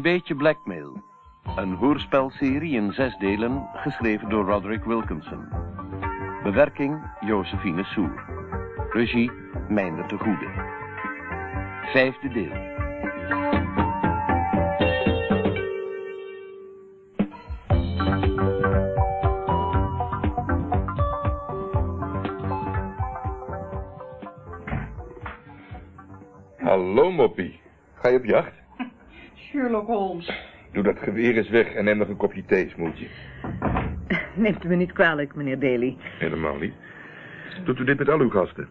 Een beetje blackmail. Een hoorspelserie in zes delen, geschreven door Roderick Wilkinson. Bewerking Josephine Soer. Regie Meijner de Goede. Vijfde deel. Hallo, Moppie. Ga je op jacht? Sherlock Holmes. Doe dat geweer eens weg en neem nog een kopje thee, smoeltje. Neemt u me niet kwalijk, meneer Daly. Helemaal niet. Doet u dit met al uw gasten?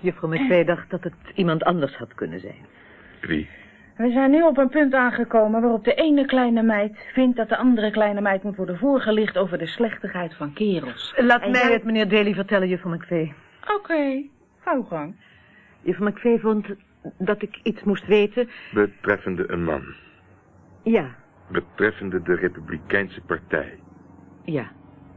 Juffrouw McVeigh dacht dat het iemand anders had kunnen zijn. Wie? We zijn nu op een punt aangekomen waarop de ene kleine meid vindt dat de andere kleine meid moet worden voorgelicht over de slechtigheid van kerels. Laat En mij jij- het meneer Daly vertellen, juffrouw McVeigh. Oké, uw gang. Juffrouw McVeigh vond dat ik iets moest weten. Betreffende een man. Ja, Betreffende de Republikeinse Partij. ja.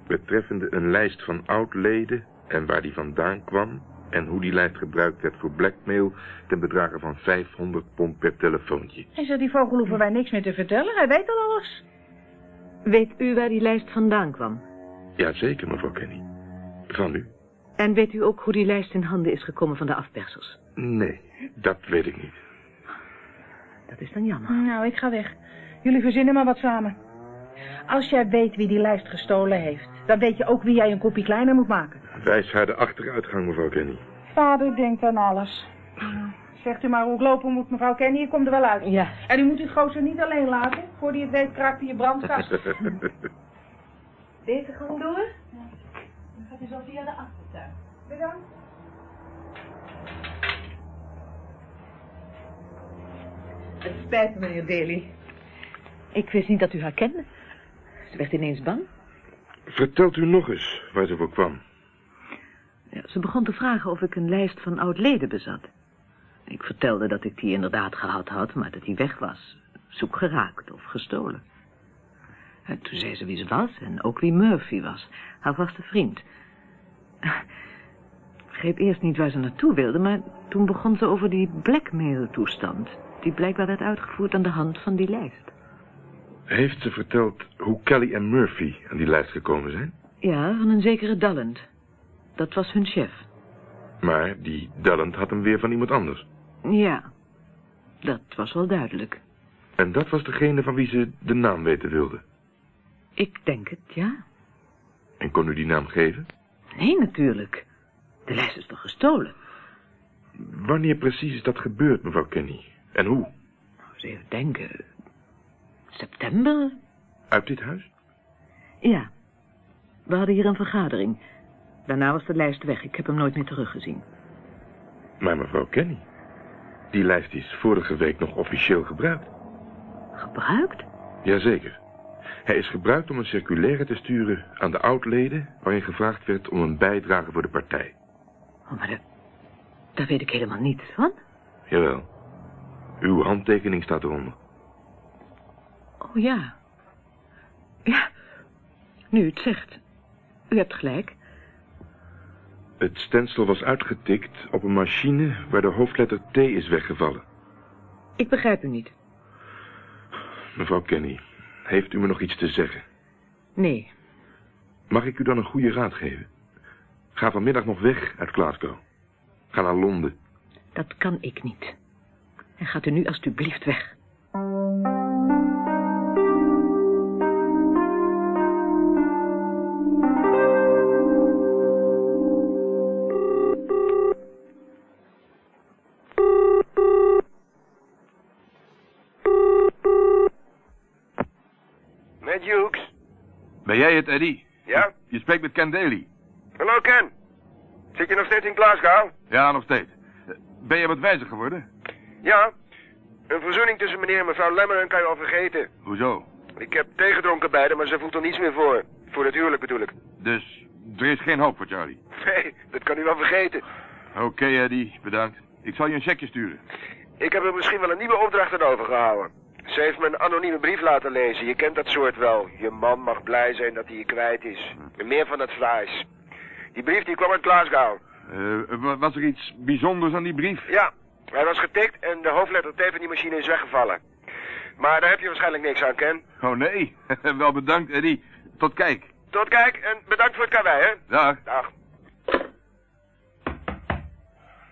Betreffende een lijst van oud-leden en waar die vandaan kwam... en hoe die lijst gebruikt werd voor blackmail... ten bedrage van 500 pond per telefoontje. En zo die vogel hoeven wij niks meer te vertellen, hij weet al alles. Weet u waar die lijst vandaan kwam? Jazeker, mevrouw Kenny. Van u? En weet u ook hoe die lijst in handen is gekomen van de afpersers? Nee, dat weet ik niet. Dat is dan jammer. Nou, ik ga weg. Jullie verzinnen maar wat samen. Als jij weet wie die lijst gestolen heeft, dan weet je ook wie jij een kopje kleiner moet maken. Wijs haar de achteruitgang, mevrouw Kenny. Vader denkt aan alles. Zegt u maar hoe ik lopen moet, mevrouw Kenny, ik kom er wel uit. Ja. En u moet die gozer niet alleen laten. Voor die het weet kraakt hij je brandkast. Deze gewoon door? Dan gaat u zo via de achtertuin. Bedankt. Het spijt me, meneer Daly. Ik wist niet dat u haar kende. Ze werd ineens bang. Vertelt u nog eens waar ze voor kwam. Ja, ze begon te vragen of ik een lijst van oud-leden bezat. Ik vertelde dat ik die inderdaad gehad had, maar dat die weg was. Zoek geraakt of gestolen. En toen zei ze wie ze was en ook wie Murphy was, haar vaste vriend. Ik begreep eerst niet waar ze naartoe wilde, maar toen begon ze over die blackmail-toestand... die blijkbaar werd uitgevoerd aan de hand van die lijst. Heeft ze verteld hoe Kelly en Murphy aan die lijst gekomen zijn? Ja, van een zekere Dalland. Dat was hun chef. Maar die Dalland had hem weer van iemand anders. Ja, dat was wel duidelijk. En dat was degene van wie ze de naam weten wilde. Ik denk het, ja. En kon u die naam geven? Nee, natuurlijk. De lijst is toch gestolen? Wanneer precies is dat gebeurd, mevrouw Kenny? En hoe? Nou, eens even denken. September? Uit dit huis? Ja. We hadden hier een vergadering. Daarna was de lijst weg. Ik heb hem nooit meer teruggezien. Maar mevrouw Kenny, die lijst is vorige week nog officieel gebruikt. Gebruikt? Jazeker. Hij is gebruikt om een circulaire te sturen aan de oud-leden... waarin gevraagd werd om een bijdrage voor de partij. Oh, maar daar, daar weet ik helemaal niets van. Jawel. Uw handtekening staat eronder. Oh, ja. Ja. Nu het zegt. U hebt gelijk. Het stensel was uitgetikt op een machine waar de hoofdletter T is weggevallen. Ik begrijp u niet. Mevrouw Kenny, heeft u me nog iets te zeggen? Nee. Mag ik u dan een goede raad geven? Ga vanmiddag nog weg uit Glasgow. Ga naar Londen. Dat kan ik niet. En gaat u nu alstublieft weg. Het, Eddie? Ja? Je spreekt met Ken Daly. Hallo Ken. Zit je nog steeds in Glasgow? Ja, nog steeds. Ben je wat wijzer geworden? Ja. Een verzoening tussen meneer en mevrouw Lemmeren kan je al vergeten. Hoezo? Ik heb tegedronken haar, maar ze voelt er niets meer voor. Voor het huwelijk bedoel ik. Dus er is geen hoop voor Charlie. Nee, dat kan u wel vergeten. Oké, Eddie, bedankt. Ik zal je een checkje sturen. Ik heb er misschien wel een nieuwe opdracht aan overgehouden. Ze heeft me een anonieme brief laten lezen. Je kent dat soort wel. Je man mag blij zijn dat hij je kwijt is. En meer van dat vlees. Die brief die kwam uit Glasgow. Eh, wa- was er iets bijzonders aan die brief? Ja, hij was getikt en de hoofdletter T van die machine is weggevallen. Maar daar heb je waarschijnlijk niks aan, Ken. Oh nee, wel bedankt Eddie. Tot kijk. Tot kijk en bedankt voor het karwei, hè. Dag. Dag.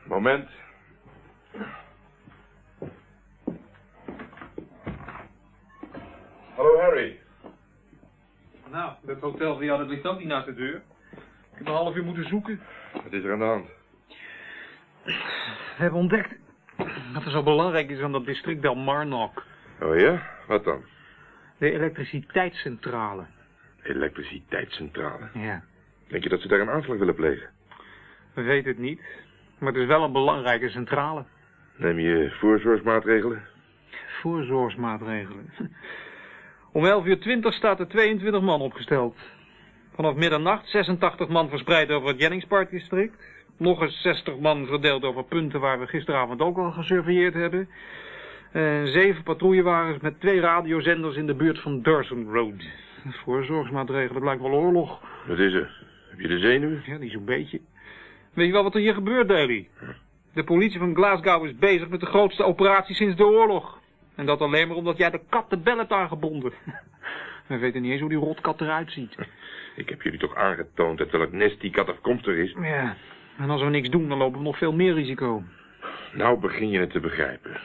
Moment. Nou, dat hotel van jou, dat ligt ook niet naast de deur. Ik heb een half uur moeten zoeken. Wat is er aan de hand? We hebben ontdekt dat er zo belangrijk is aan dat district Delmarnock. Oh ja? Wat dan? De elektriciteitscentrale. Elektriciteitscentrale. Ja. Denk je dat ze daar een aanslag willen plegen? We weten het niet, maar het is wel een belangrijke centrale. Neem je voorzorgsmaatregelen? Voorzorgsmaatregelen. Om 11 uur 20 staat er 22 man opgesteld. Vanaf middernacht 86 man verspreid over het Jennings Park district. Nog eens 60 man verdeeld over punten waar we gisteravond ook al gesurveilleerd hebben. En zeven patrouillewagens met twee radiozenders in de buurt van Durson Road. Voorzorgsmaatregelen, het lijkt wel oorlog. Wat is er? Heb je de zenuwen? Ja, niet zo'n beetje. Weet je wel wat er hier gebeurt, Daly? De politie van Glasgow is bezig met de grootste operatie sinds de oorlog. En dat alleen maar omdat jij de kat de bel hebt aangebonden. We weten niet eens hoe die rotkat eruit ziet. Ik heb jullie toch aangetoond uit welk nest die kat afkomstig is? Ja, en als we niks doen, dan lopen we nog veel meer risico. Nou begin je het te begrijpen.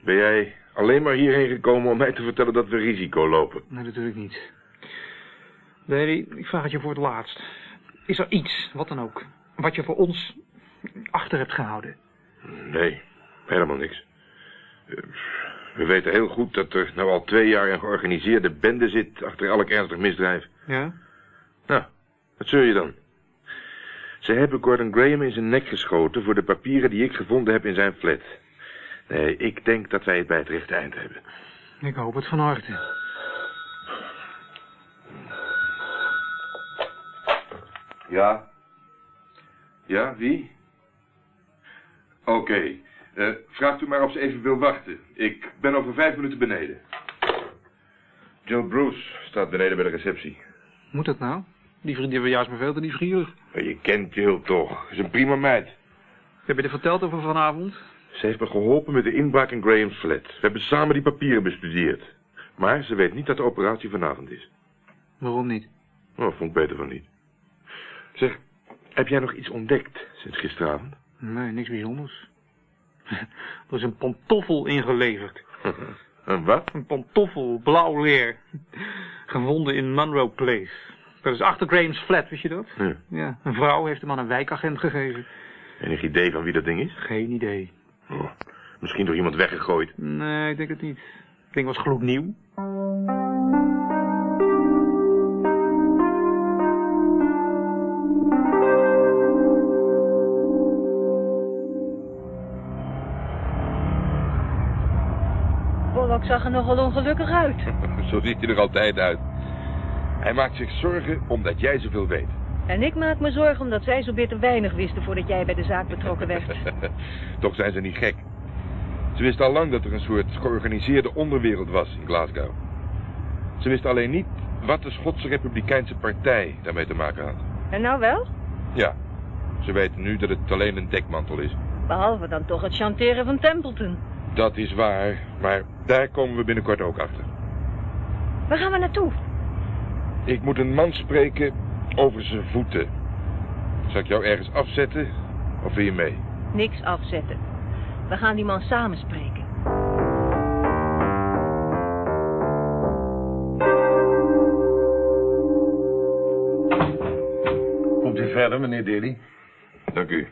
Ben jij alleen maar hierheen gekomen om mij te vertellen dat we risico lopen? Nee, natuurlijk niet. Daly, ik vraag het je voor het laatst. Is er iets, wat dan ook, wat je voor ons achter hebt gehouden? Nee, helemaal niks. We weten heel goed dat er nou al twee jaar een georganiseerde bende zit achter elk ernstig misdrijf. Ja? Nou, wat zul je dan? Ze hebben Gordon Graham in zijn nek geschoten voor de papieren die ik gevonden heb in zijn flat. Nee, ik denk dat wij het bij het rechte eind hebben. Ik hoop het van harte. Ja? Ja, wie? Oké, eh, vraagt u maar of ze even wil wachten. Ik ben over vijf minuten beneden. Joe Bruce staat beneden bij de receptie. Moet dat nou? Die vriendin van jou is me veel te nieuwsgierig. Maar je kent Jill toch? Is een prima meid. Heb je er verteld over vanavond? Ze heeft me geholpen met de inbraak in Graham's flat. We hebben samen die papieren bestudeerd. Maar ze weet niet dat de operatie vanavond is. Waarom niet? Oh, vond ik beter van niet. Zeg, heb jij nog iets ontdekt sinds gisteravond? Nee, niks bijzonders. er is een pantoffel ingeleverd. Een wat? Een pantoffel, blauw leer. Gevonden in Monroe Place. Dat is achter Graham's flat, weet je dat? Ja. Ja, een vrouw heeft hem aan een wijkagent gegeven. Enig idee van wie dat ding is? Geen idee. Oh, misschien door iemand weggegooid. Nee, ik denk het niet. Het ding was gloednieuw. Zag er nogal ongelukkig uit. Zo ziet hij er altijd uit. Hij maakt zich zorgen omdat jij zoveel weet. En ik maak me zorgen omdat zij zo bitter weinig wisten voordat jij bij de zaak betrokken werd. Toch zijn ze niet gek. Ze wisten al lang dat er een soort georganiseerde onderwereld was in Glasgow. Ze wisten alleen niet wat de Schotse Republikeinse Partij daarmee te maken had. En nou wel? Ja, ze weten nu dat het alleen een dekmantel is. Behalve dan toch het chanteren van Templeton. Dat is waar, maar daar komen we binnenkort ook achter. Waar gaan we naartoe? Ik moet een man spreken over zijn voeten. Zal ik jou ergens afzetten of wil je mee? Niks afzetten. We gaan die man samen spreken. Komt u verder, meneer Daly? Dank u.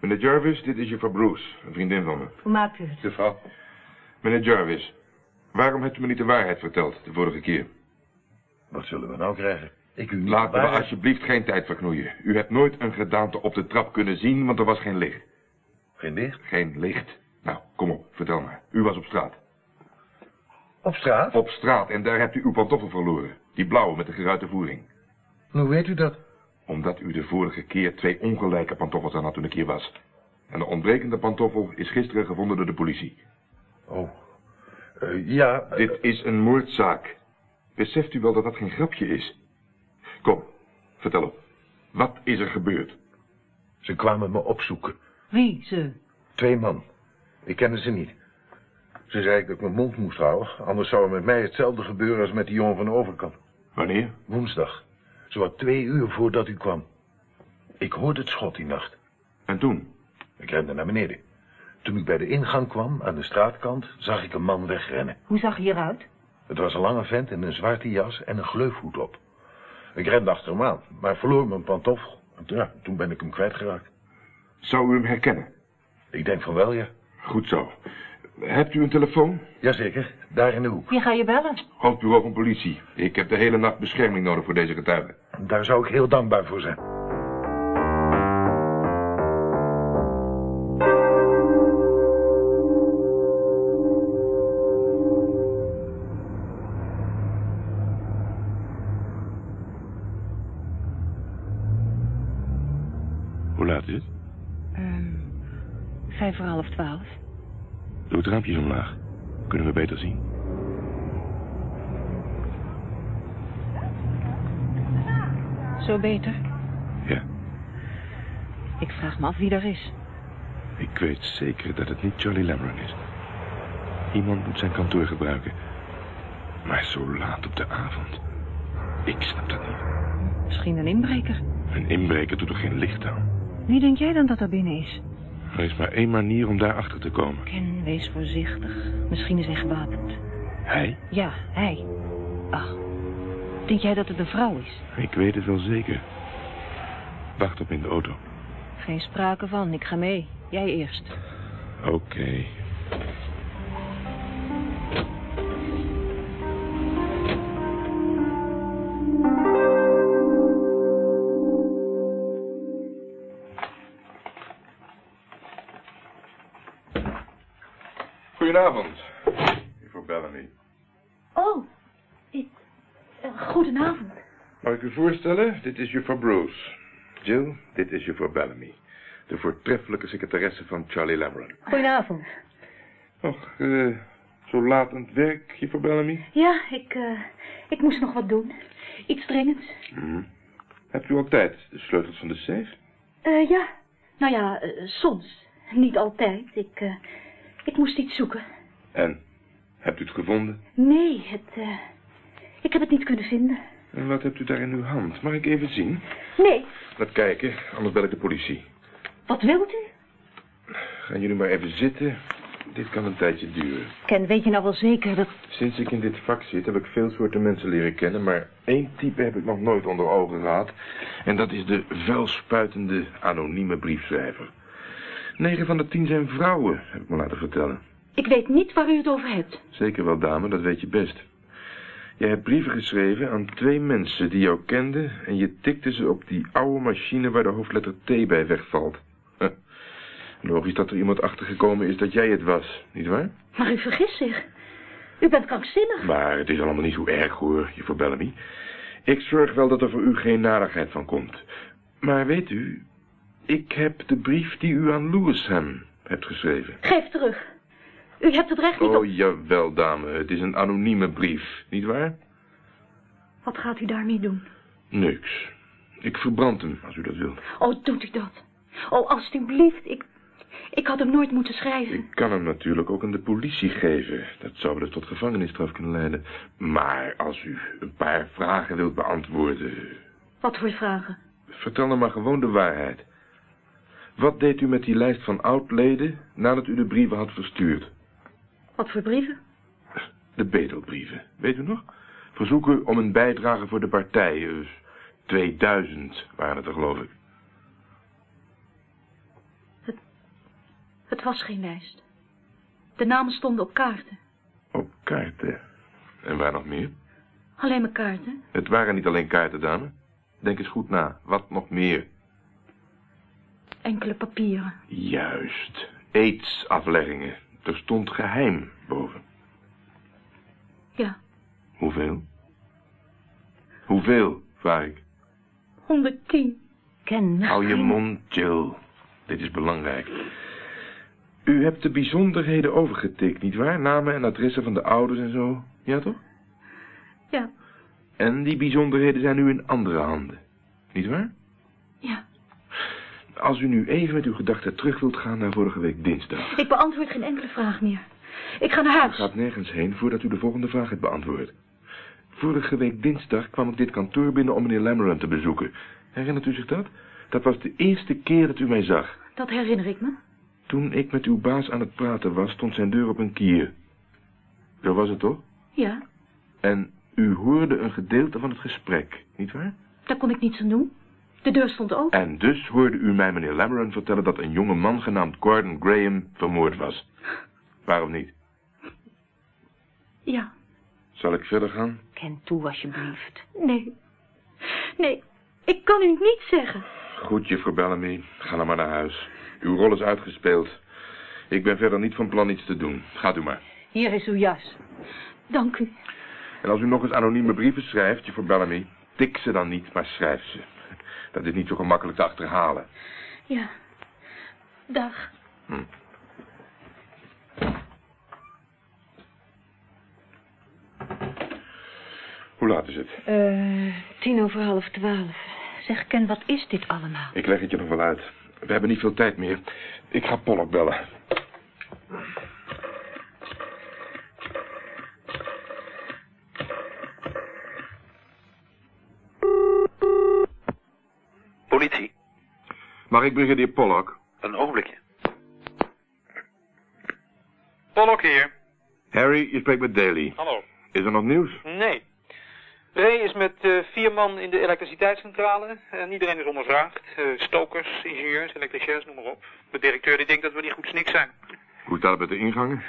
Meneer Jarvis, dit is juffrouw Bruce, een vriendin van me. Hoe maakt u het? Juffrouw. Meneer Jarvis, waarom hebt u me niet de waarheid verteld de vorige keer? Wat zullen we nou krijgen? Ik u niet Laten we alsjeblieft geen tijd verknoeien. U hebt nooit een gedaante op de trap kunnen zien, want er was geen licht. Geen licht? Geen licht. Nou, kom op, vertel maar. U was op straat. Op straat? Op straat, en daar hebt u uw pantoffel verloren. Die blauwe met de geruite voering. Hoe weet u dat? Omdat u de vorige keer twee ongelijke pantoffels aan had toen ik hier was. En de ontbrekende pantoffel is gisteren gevonden door de politie. Oh. Eh, ja, eh, Dit is een moordzaak. Beseft u wel dat dat geen grapje is? Kom, vertel op. Wat is er gebeurd? ze kwamen me opzoeken. Wie, ze? Twee man. Ik kende ze niet. Ze zei dat ik mijn mond moest houden, anders zou er met mij hetzelfde gebeuren als met die jongen van de overkant. Wanneer? Woensdag. Zowat twee uur voordat u kwam. Ik hoorde het schot die nacht. En toen? Ik rende naar beneden. Toen ik bij de ingang kwam, aan de straatkant, zag ik een man wegrennen. Hoe zag hij eruit? Het was een lange vent in een zwarte jas en een gleufhoed op. Ik rende achter hem aan, maar verloor mijn pantoffel. En ja, toen ben ik hem kwijtgeraakt. Zou u hem herkennen? Ik denk van wel, ja. Goed zo. Hebt u een telefoon? Jazeker, daar in de hoek. Wie ga je bellen? Hoofdbureau van politie. Ik heb de hele nacht bescherming nodig voor deze getuigen. Daar zou ik heel dankbaar voor zijn. Hoe laat is het? Ehm, vijf voor half twaalf. Doe het raampje omlaag. Kunnen we beter zien. Zo beter. Ja. Ik vraag me af wie daar is. Ik weet zeker dat het niet Charlie Lamron is. Iemand moet zijn kantoor gebruiken. Maar zo laat op de avond. Ik snap dat niet. Misschien een inbreker. Een inbreker doet er geen licht aan. Wie denk jij dan dat er binnen is? Er is maar één manier om daar achter te komen. Ken, wees voorzichtig. Misschien is hij gewapend. Hij? Ja, hij. Ach, denk jij dat het een vrouw is? Ik weet het wel zeker. Wacht op in de auto. Geen sprake van, ik ga mee. Jij eerst. Oké. Goedenavond, juffrouw Bellamy. Oh, ik... eh, goedenavond. Mag ik u voorstellen? Dit is juffrouw Bruce. Jill, dit is juffrouw Bellamy. De voortreffelijke secretaresse van Charlie Lamron. Goedenavond. Och, eh, zo laat aan het werk, juffrouw Bellamy? Ja, ik, eh, ik moest nog wat doen. Iets dringends. Mhm. Hebt u altijd de sleutels van de safe? Eh, ja, nou ja, soms. Niet altijd. Ik, eh, ik moest iets zoeken. En? Hebt u het gevonden? Nee, het, eh, ik heb het niet kunnen vinden. En wat hebt u daar in uw hand? Mag ik even zien? Nee, Laat kijken, anders bel ik de politie. wat wilt u? Gaan jullie maar even zitten. Dit kan een tijdje duren. Ken, weet je nou wel zeker dat... Sinds ik in dit vak zit, heb ik veel soorten mensen leren kennen, maar één type heb ik nog nooit onder ogen gehad. En dat is de vuilspuitende anonieme briefschrijver. Negen van de tien zijn vrouwen, heb ik me laten vertellen. Ik weet niet waar u het over hebt. Zeker wel, dame, dat weet je best. Je hebt brieven geschreven aan twee mensen die jou kenden... en je tikte ze op die oude machine waar de hoofdletter T bij wegvalt. Huh. Logisch dat er iemand achtergekomen is dat jij het was, nietwaar? Maar u vergist zich. U bent krankzinnig. Maar het is allemaal niet zo erg, hoor, juffrouw Bellamy. Ik zorg wel dat er voor u geen narigheid van komt. Maar weet u, ik heb de brief die u aan Lewisham hebt geschreven. Geef terug. U hebt het recht niet op... Oh, jawel, dame. Het is een anonieme brief, nietwaar? Wat gaat u daarmee doen? Niks. Ik verbrand hem, als u dat wilt. Oh, doet u dat? Oh, alstublieft. Ik, ik had hem nooit moeten schrijven. Ik kan hem natuurlijk ook aan de politie geven. Dat zou wel eens tot gevangenisstraf kunnen leiden. Maar als u een paar vragen wilt beantwoorden... Wat voor vragen? Vertel dan maar gewoon de waarheid. Wat deed u met die lijst van oud-leden nadat u de brieven had verstuurd? Wat voor brieven? De bedelbrieven, weet u nog? Verzoeken om een bijdrage voor de partij. Dus 2000 waren het er, geloof ik. Het was geen lijst. De namen stonden op kaarten. Op kaarten. En waar nog meer? Alleen maar kaarten. Het waren niet alleen kaarten, dame. Denk eens goed na. Wat nog meer? Enkele papieren. Juist. Aids-afleggingen. Er stond geheim boven. Ja, Hoeveel? Hoeveel, vraag ik. 110. Ken, Hou je mond, Jill. Dit is belangrijk. U hebt de bijzonderheden overgetikt, nietwaar? Namen en adressen van de ouders en zo. Ja, toch? Ja, En die bijzonderheden zijn nu in andere handen. Nietwaar? Als u nu even met uw gedachten terug wilt gaan naar vorige week dinsdag. Ik beantwoord geen enkele vraag meer. Ik ga naar U huis. gaat nergens heen voordat u de volgende vraag hebt beantwoord. Vorige week dinsdag kwam ik dit kantoor binnen om meneer Lameron te bezoeken. Herinnert u zich dat? Dat was de eerste keer dat u mij zag. Dat herinner ik me. Toen ik met uw baas aan het praten was, stond zijn deur op een kier. Zo was het toch? Ja, En u hoorde een gedeelte van het gesprek, nietwaar? daar kon ik niets aan doen. De deur stond open. En dus hoorde u mij meneer Lameron vertellen dat een jonge man genaamd Gordon Graham vermoord was. Waarom niet? Ja. Zal ik verder gaan? Ken toe, alsjeblieft. Nee. Nee, ik kan u niet zeggen. Goed, juffrouw Bellamy. Ga dan maar naar huis. Uw rol is uitgespeeld. Ik ben verder niet van plan iets te doen. Gaat u maar. Hier is uw jas. Dank u. En als u nog eens anonieme brieven schrijft, juffrouw Bellamy, tik ze dan niet, maar schrijf ze. Dat is niet zo gemakkelijk te achterhalen. Ja. Dag. Hm. Hoe laat is het? Eh, tien over half twaalf. Zeg, Ken, wat is dit allemaal? Ik leg het je nog wel uit. We hebben niet veel tijd meer. Ik ga Pollock bellen. Politie. Mag ik brigadier Pollock? Een ogenblikje. Pollock hier. Harry, je spreekt met Daly. Hallo. Is er nog nieuws? Nee. Ray is met eh, vier man in de elektriciteitscentrale en iedereen is ondervraagd. Eh, stokers, ingenieurs, elektriciens, noem maar op. De directeur die denkt dat we niet goed snik zijn. Hoe staat het met de ingangen?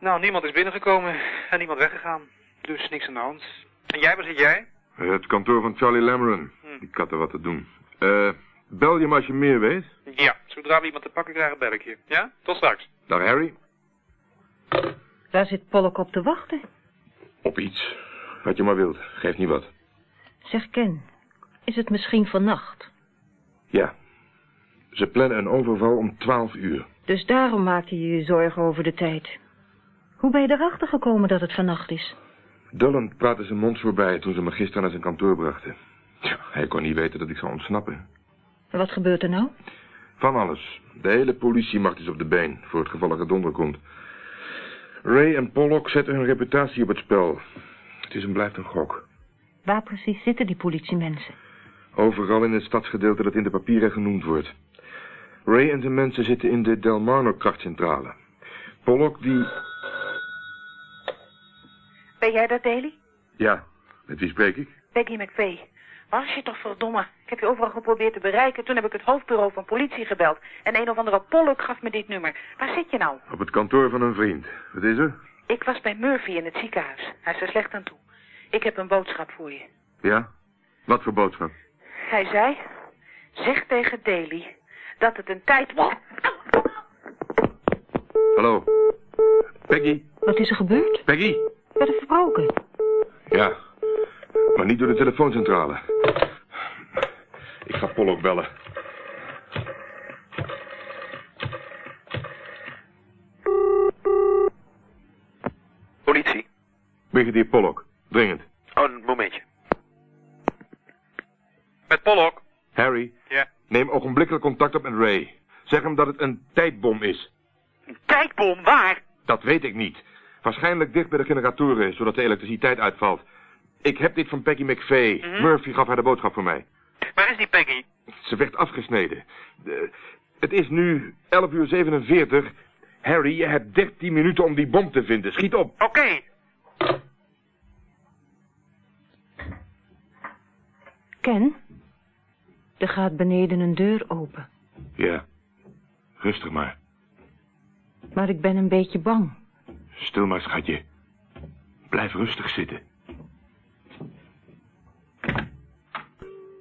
Nou, niemand is binnengekomen en niemand weggegaan. Dus niks aan de hand. En jij, waar zit jij? Het kantoor van Charlie Lameron. Ik had er wat te doen. Eh, bel je me als je meer weet. Ja, zodra we iemand te pakken krijgen, bel ik je. Ja? Tot straks. Dag Harry. Waar zit Pollock op te wachten? Op iets. Wat je maar wilt. Geeft niet wat. Zeg, Ken, is het misschien vannacht? Ja. Ze plannen een overval om 12 uur. Dus daarom maakte je je zorgen over de tijd. Hoe ben je erachter gekomen dat het vannacht is? Dullen praatte zijn mond voorbij toen ze me gisteren naar zijn kantoor brachten. Hij kon niet weten dat ik zou ontsnappen. En wat gebeurt er nou? Van alles. De hele politiemacht is op de been voor het geval er gedonder komt. Ray en Pollock zetten hun reputatie op het spel. Het is en blijft een gok. Waar precies zitten die politiemensen? Overal in het stadsgedeelte dat in de papieren genoemd wordt. Ray en zijn mensen zitten in de Delmarno krachtcentrale. Pollock die... Ben jij dat, Daly? Ja, met wie spreek ik? Peggy McVeigh. Was je toch verdomme? Ik heb je overal geprobeerd te bereiken. Toen heb ik het hoofdbureau van politie gebeld. En een of andere Pollock gaf me dit nummer. Waar zit je nou? Op het kantoor van een vriend. Wat is er? Ik was bij Murphy in het ziekenhuis. Hij is er slecht aan toe. Ik heb een boodschap voor je. Ja? Wat voor boodschap? Hij zei, zeg tegen Daly dat het een tijd... Hallo? Peggy? Wat is er gebeurd? Peggy? Werd er verbroken? Ja, maar niet door de telefooncentrale. Ik ga Pollock bellen. Politie. Brigadier Pollock, dringend. Oh, een momentje. Met Pollock? Harry, Ja. neem ogenblikkelijk contact op met Ray. Zeg hem dat het een tijdbom is. Een tijdbom, waar? Dat weet ik niet. Waarschijnlijk dicht bij de generatoren, zodat de elektriciteit uitvalt. Ik heb dit van Peggy McVeigh. Mhm. Murphy gaf haar de boodschap voor mij. Waar is die Peggy? Ze werd afgesneden. De- het is nu 11 uur 47. Harry, je hebt 13 minuten om die bom te vinden. Schiet op. Oké. Ken, er gaat beneden een deur open. Ja, rustig maar. Maar ik ben een beetje bang. Stil maar, schatje. Blijf rustig zitten.